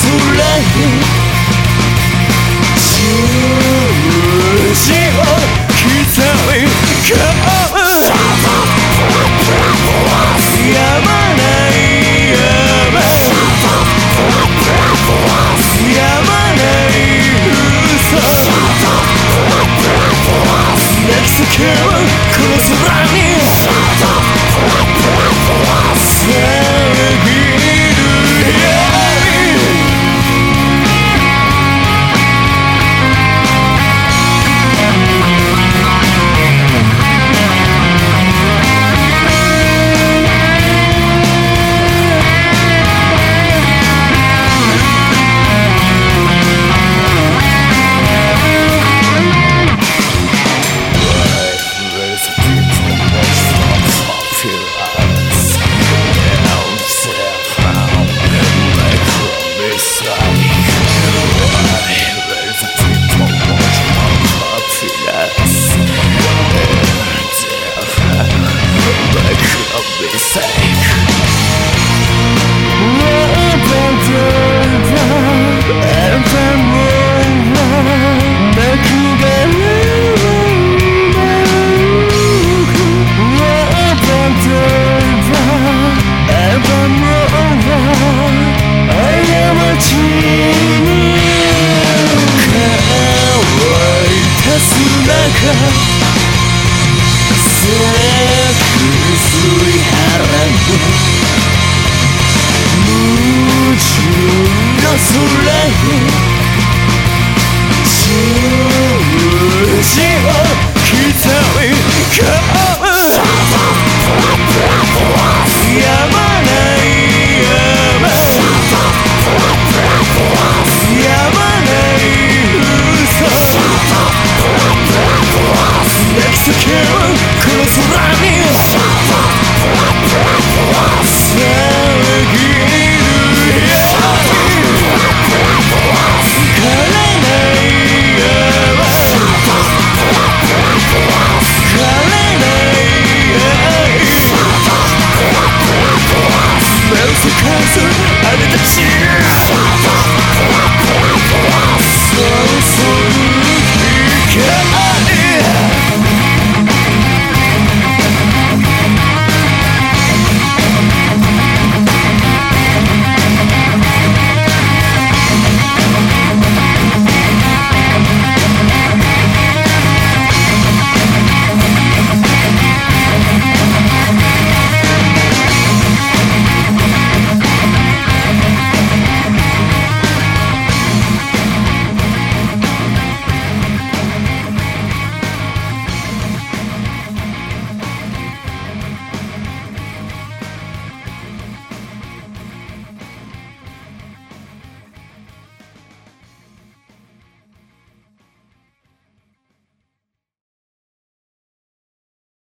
空にかずあれたち。